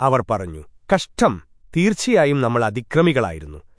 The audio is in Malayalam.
അവർ പറഞ്ഞു കഷ്ടം. തീർച്ചയായും നമ്മൾ അതിക്രമികളായിരുന്നു.